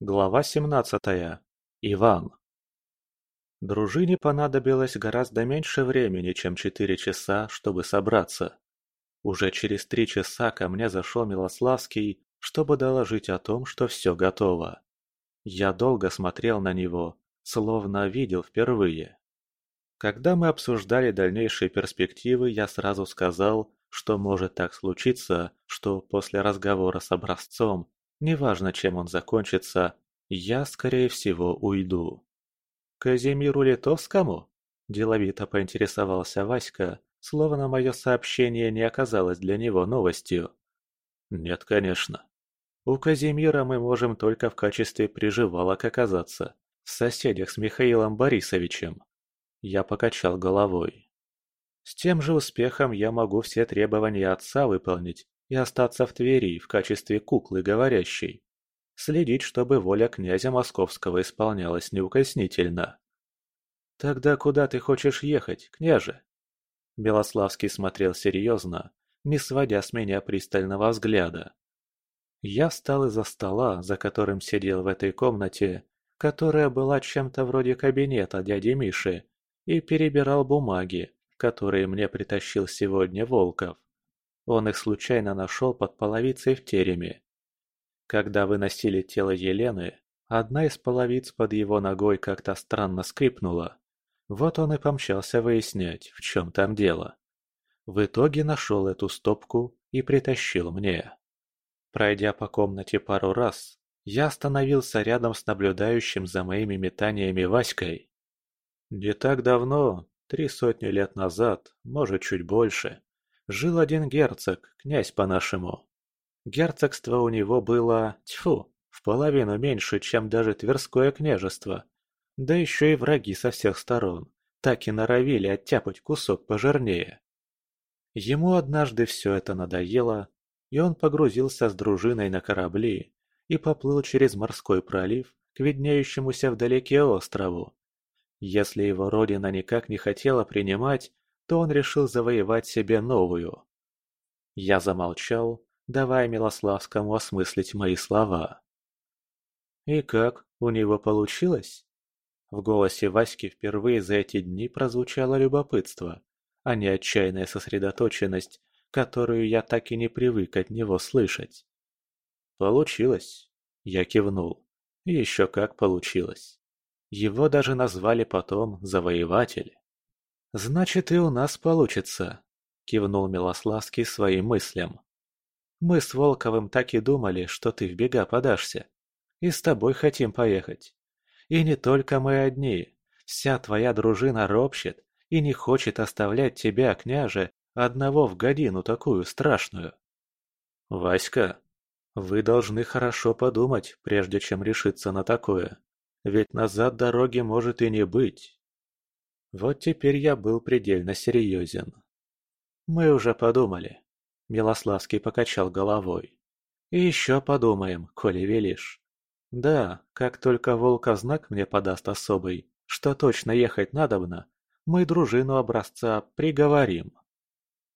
Глава 17. Иван. Дружине понадобилось гораздо меньше времени, чем четыре часа, чтобы собраться. Уже через три часа ко мне зашел Милославский, чтобы доложить о том, что все готово. Я долго смотрел на него, словно видел впервые. Когда мы обсуждали дальнейшие перспективы, я сразу сказал, что может так случиться, что после разговора с образцом Неважно, чем он закончится, я, скорее всего, уйду. «Казимиру Литовскому?» – деловито поинтересовался Васька, словно мое сообщение не оказалось для него новостью. «Нет, конечно. У Казимира мы можем только в качестве приживалок оказаться, в соседях с Михаилом Борисовичем». Я покачал головой. «С тем же успехом я могу все требования отца выполнить и остаться в Твери в качестве куклы говорящей. Следить, чтобы воля князя Московского исполнялась неукоснительно. «Тогда куда ты хочешь ехать, княже?» Белославский смотрел серьезно, не сводя с меня пристального взгляда. Я встал из-за стола, за которым сидел в этой комнате, которая была чем-то вроде кабинета дяди Миши, и перебирал бумаги, которые мне притащил сегодня Волков. Он их случайно нашел под половицей в тереме. Когда выносили тело Елены, одна из половиц под его ногой как-то странно скрипнула. Вот он и помчался выяснять, в чем там дело. В итоге нашел эту стопку и притащил мне. Пройдя по комнате пару раз, я остановился рядом с наблюдающим за моими метаниями Васькой. Не так давно, три сотни лет назад, может чуть больше, жил один герцог, князь по-нашему. Герцогство у него было, тьфу, в половину меньше, чем даже Тверское княжество. Да еще и враги со всех сторон, так и норовили оттяпать кусок пожирнее. Ему однажды все это надоело, и он погрузился с дружиной на корабли и поплыл через морской пролив к виднеющемуся вдалеке острову. Если его родина никак не хотела принимать, то он решил завоевать себе новую. Я замолчал, давая Милославскому осмыслить мои слова. «И как, у него получилось?» В голосе Васьки впервые за эти дни прозвучало любопытство, а не отчаянная сосредоточенность, которую я так и не привык от него слышать. «Получилось», — я кивнул. еще как получилось. Его даже назвали потом «завоеватель». «Значит, и у нас получится», – кивнул Милославский своим мыслям. «Мы с Волковым так и думали, что ты в бега подашься. И с тобой хотим поехать. И не только мы одни. Вся твоя дружина ропщет и не хочет оставлять тебя, княже, одного в годину такую страшную». «Васька, вы должны хорошо подумать, прежде чем решиться на такое. Ведь назад дороги может и не быть, вот теперь я был предельно серьезен. «Мы уже подумали», — Милославский покачал головой. «И еще подумаем, коли велишь. Да, как только волка знак мне подаст особый, что точно ехать надобно, мы дружину образца приговорим».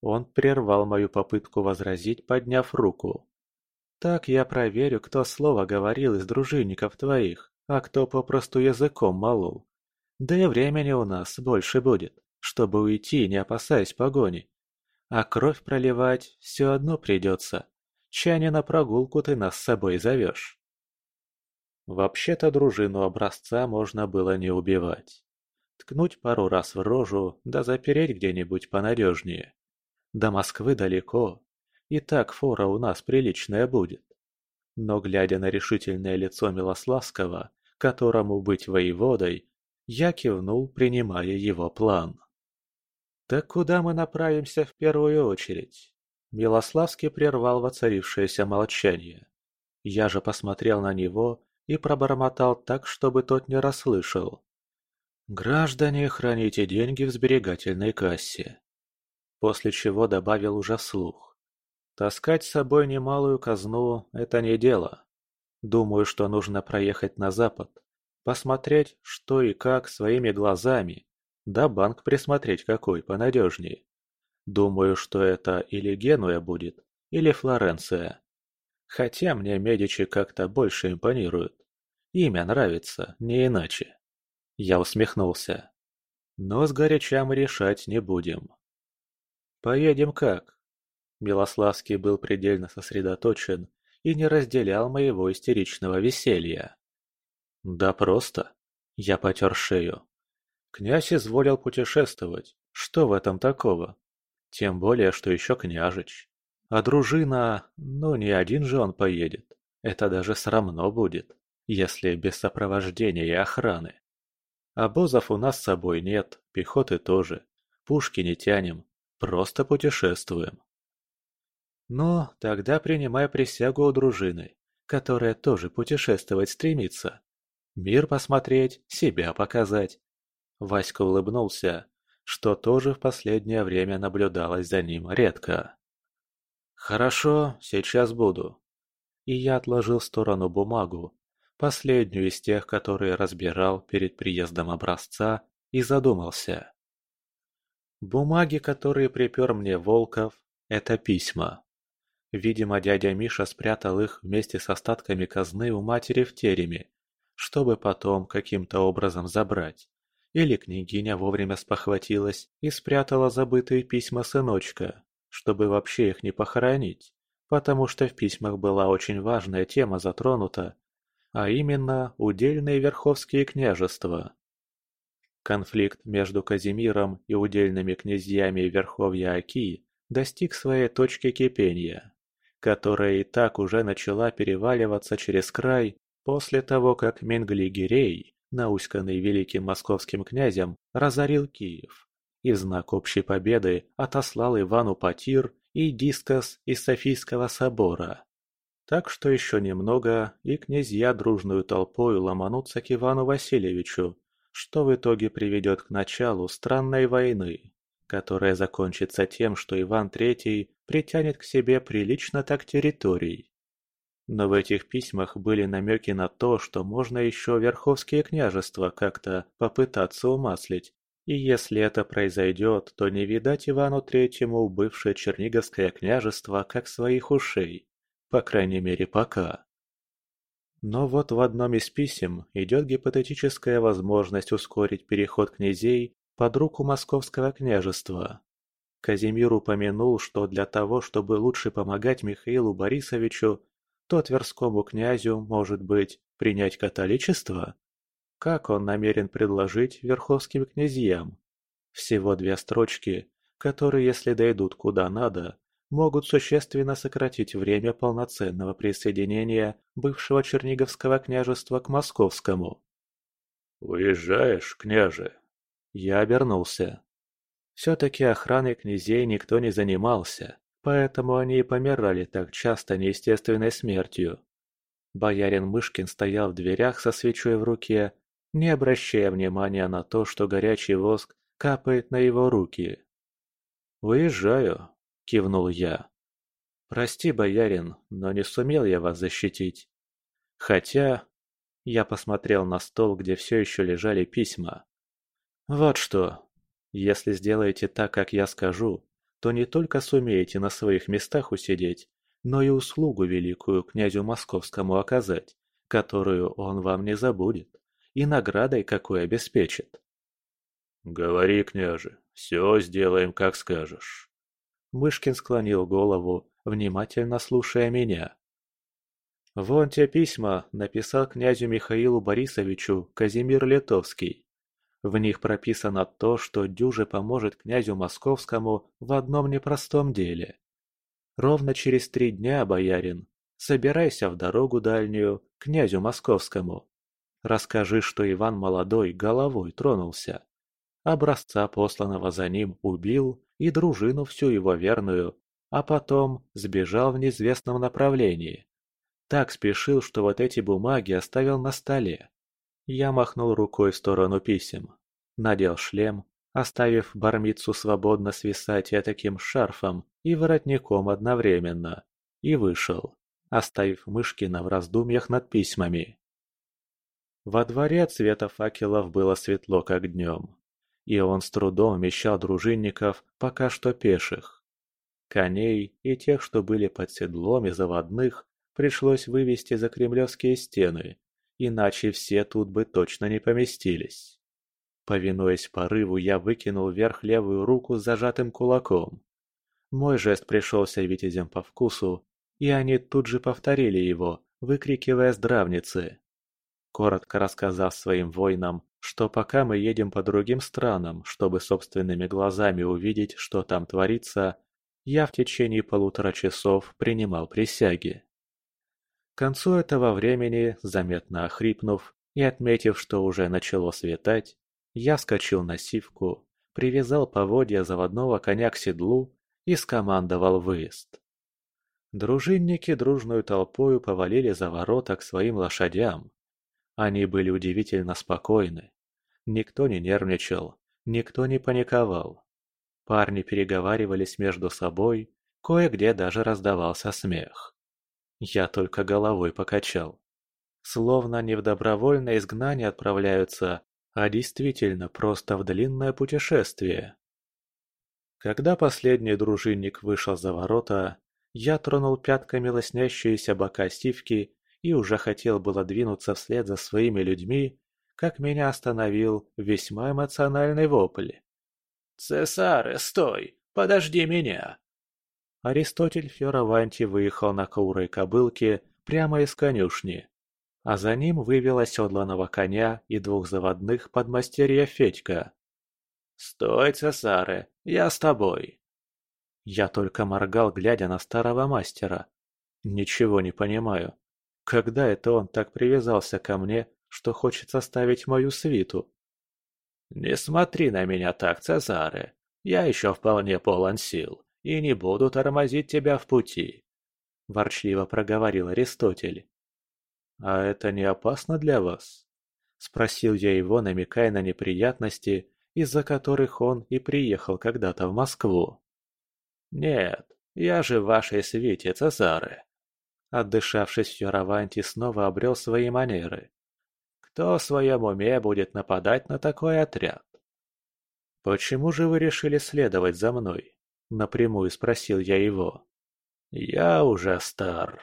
Он прервал мою попытку возразить, подняв руку. «Так я проверю, кто слово говорил из дружинников твоих, а кто попросту языком молол. Да и времени у нас больше будет, чтобы уйти, не опасаясь погони. А кровь проливать все одно придется. Чане на прогулку ты нас с собой зовешь. Вообще-то дружину образца можно было не убивать. Ткнуть пару раз в рожу, да запереть где-нибудь понадежнее. До Москвы далеко, и так фора у нас приличная будет. Но глядя на решительное лицо Милославского, которому быть воеводой, я кивнул, принимая его план. «Так куда мы направимся в первую очередь?» Милославский прервал воцарившееся молчание. Я же посмотрел на него и пробормотал так, чтобы тот не расслышал. «Граждане, храните деньги в сберегательной кассе». После чего добавил уже вслух. «Таскать с собой немалую казну – это не дело. Думаю, что нужно проехать на запад, Посмотреть, что и как своими глазами. Да банк присмотреть какой понадежнее. Думаю, что это или Генуя будет, или Флоренция. Хотя мне Медичи как-то больше импонируют. Имя нравится, не иначе. Я усмехнулся. Но сгоряча мы решать не будем. Поедем как? Милославский был предельно сосредоточен и не разделял моего истеричного веселья. Да просто. Я потер шею. Князь изволил путешествовать. Что в этом такого? Тем более, что еще княжич. А дружина... Ну, не один же он поедет. Это даже срамно будет, если без сопровождения и охраны. Обозов у нас с собой нет, пехоты тоже. Пушки не тянем, просто путешествуем. Но тогда принимай присягу у дружины, которая тоже путешествовать стремится. Мир посмотреть, себя показать. Васька улыбнулся, что тоже в последнее время наблюдалось за ним редко. «Хорошо, сейчас буду». И я отложил в сторону бумагу, последнюю из тех, которые разбирал перед приездом образца, и задумался. Бумаги, которые припер мне Волков, это письма. Видимо, дядя Миша спрятал их вместе с остатками казны у матери в тереме, чтобы потом каким-то образом забрать. Или княгиня вовремя спохватилась и спрятала забытые письма сыночка, чтобы вообще их не похоронить, потому что в письмах была очень важная тема затронута, а именно удельные верховские княжества. Конфликт между Казимиром и удельными князьями Верховья Оки достиг своей точки кипения, которая и так уже начала переваливаться через край после того, как Менгли-Гирей, науськанный великим московским князем, разорил Киев и знак общей победы отослал Ивану Патир и дискос из Софийского собора. Так что еще немного, и князья дружную толпой ломанутся к Ивану Васильевичу, что в итоге приведет к началу странной войны, которая закончится тем, что Иван III притянет к себе прилично так территорий. Но в этих письмах были намеки на то, что можно еще Верховские княжества как-то попытаться умаслить, и если это произойдет, то не видать Ивану Третьему бывшее Черниговское княжество как своих ушей. По крайней мере, пока. Но вот в одном из писем идет гипотетическая возможность ускорить переход князей под руку Московского княжества. Казимир упомянул, что для того, чтобы лучше помогать Михаилу Борисовичу, то Тверскому князю, может быть, принять католичество? Как он намерен предложить верховским князьям? Всего две строчки, которые, если дойдут куда надо, могут существенно сократить время полноценного присоединения бывшего Черниговского княжества к Московскому. «Уезжаешь, княже?» Я обернулся. Все-таки охраной князей никто не занимался, поэтому они и помирали так часто неестественной смертью. Боярин Мышкин стоял в дверях со свечой в руке не обращая внимания на то, что горячий воск капает на его руки. «Уезжаю», — кивнул я. «Прости, боярин, но не сумел я вас защитить. Хотя...» Я посмотрел на стол, где все еще лежали письма. «Вот что. Если сделаете так, как я скажу, то не только сумеете на своих местах усидеть, но и услугу великую князю московскому оказать, которую он вам не забудет и наградой какой обеспечит. «Говори, княже, все сделаем, как скажешь». Мышкин склонил голову, внимательно слушая меня. «Вон те письма написал князю Михаилу Борисовичу Казимир Литовский. В них прописано то, что Дюже поможет князю Московскому в одном непростом деле. Ровно через три дня, боярин, собирайся в дорогу дальнюю к князю Московскому. Расскажи, что Иван Молодой головой тронулся. Образца, посланного за ним, убил и дружину всю его верную, а потом сбежал в неизвестном направлении. Так спешил, что вот эти бумаги оставил на столе. Я махнул рукой в сторону писем. Надел шлем, оставив бармицу свободно свисать таким шарфом и воротником одновременно, и вышел, оставив Мышкина в раздумьях над письмами. Во дворе от света факелов было светло, как днем, и он с трудом вмещал дружинников, пока что пеших. Коней и тех, что были под седлом и заводных, пришлось вывести за кремлевские стены иначе все тут бы точно не поместились. Повинуясь порыву, я выкинул вверх левую руку с зажатым кулаком. Мой жест пришелся витязям по вкусу, и они тут же повторили его, выкрикивая здравницы. Коротко рассказав своим воинам, что пока мы едем по другим странам, чтобы собственными глазами увидеть, что там творится, я в течение полутора часов принимал присяги. К концу этого времени, заметно охрипнув и отметив, что уже начало светать, я вскочил на сивку, привязал поводья заводного коня к седлу и скомандовал выезд. Дружинники дружную толпою повалили за ворота к своим лошадям. Они были удивительно спокойны. Никто не нервничал, никто не паниковал. Парни переговаривались между собой, кое-где даже раздавался смех. Я только головой покачал. Словно не в добровольное изгнание отправляются, а действительно просто в длинное путешествие. Когда последний дружинник вышел за ворота, я тронул пятками лоснящиеся бока стивки и уже хотел было двинуться вслед за своими людьми, как меня остановил весьма эмоциональный вопль. «Цесаре, стой! Подожди меня!» Аристотель Фьораванти выехал на каурой кобылке прямо из конюшни, а за ним вывел оседланного коня и двух заводных подмастерья Федька. «Стой, Цесаре, я с тобой!» Я только моргал, глядя на старого мастера. Ничего не понимаю. Когда это он так привязался ко мне, что хочет составить мою свиту? «Не смотри на меня так, Цезаре. Я еще вполне полон сил и не буду тормозить тебя в пути», – ворчливо проговорил Аристотель. «А это не опасно для вас?» – спросил я его, намекая на неприятности, из-за которых он и приехал когда-то в Москву. «Нет, я же в вашей свите, Цезаре!» Отдышавшись, Фьораванти снова обрел свои манеры. «Кто в своем уме будет нападать на такой отряд?» «Почему же вы решили следовать за мной?» Напрямую спросил я его. «Я уже стар».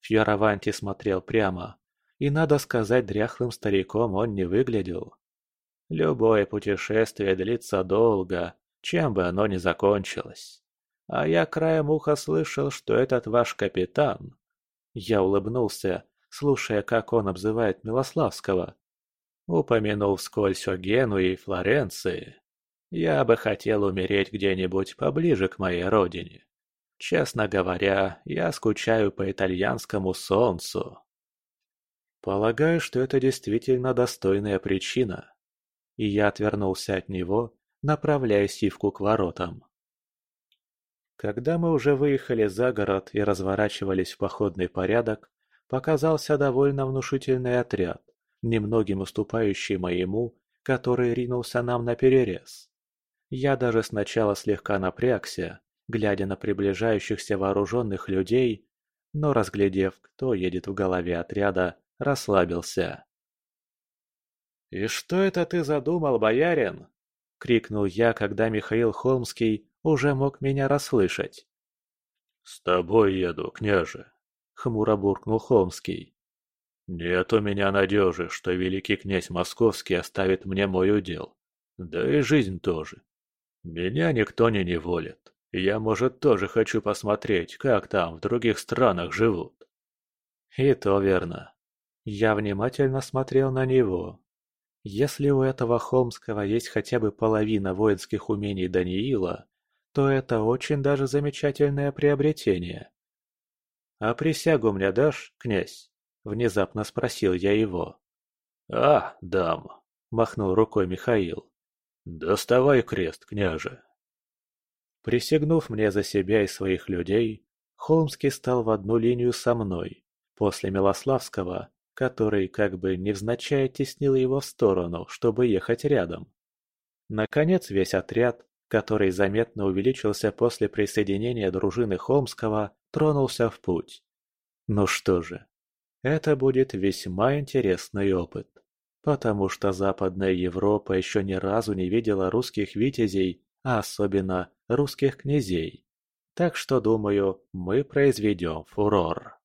Фьораванти смотрел прямо, и, надо сказать, дряхлым стариком он не выглядел. Любое путешествие длится долго, чем бы оно ни закончилось. А я краем уха слышал, что этот ваш капитан... Я улыбнулся, слушая, как он обзывает Милославского. Упомянул вскользь о Генуе и Флоренции. Я бы хотел умереть где-нибудь поближе к моей родине. Честно говоря, я скучаю по итальянскому солнцу. Полагаю, что это действительно достойная причина и я отвернулся от него, направляя сивку к воротам. Когда мы уже выехали за город и разворачивались в походный порядок, показался довольно внушительный отряд, немногим уступающий моему, который ринулся нам на перерез. Я даже сначала слегка напрягся, глядя на приближающихся вооруженных людей, но, разглядев, кто едет в голове отряда, расслабился. «И что это ты задумал, боярин?» — крикнул я, когда Михаил Холмский уже мог меня расслышать. «С тобой еду, княже», — хмуро буркнул Холмский. «Нет у меня надежи, что великий князь Московский оставит мне мой удел. Да и жизнь тоже. Меня никто не неволит. Я, может, тоже хочу посмотреть, как там в других странах живут». И то верно. Я внимательно смотрел на него, если у этого Холмского есть хотя бы половина воинских умений Даниила, то это очень даже замечательное приобретение. «А присягу мне дашь, князь?» – внезапно спросил я его. «А, дам», – махнул рукой Михаил. «Доставай крест, княже». Присягнув мне за себя и своих людей, Холмский стал в одну линию со мной, после Милославского, который как бы невзначай теснил его в сторону, чтобы ехать рядом. Наконец весь отряд, который заметно увеличился после присоединения дружины Холмского, тронулся в путь. Ну что же, это будет весьма интересный опыт, потому что Западная Европа еще ни разу не видела русских витязей, а особенно русских князей. Так что, думаю, мы произведем фурор.